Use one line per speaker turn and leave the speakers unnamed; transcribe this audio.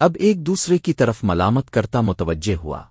اب ایک دوسرے کی طرف ملامت کرتا متوجہ ہوا۔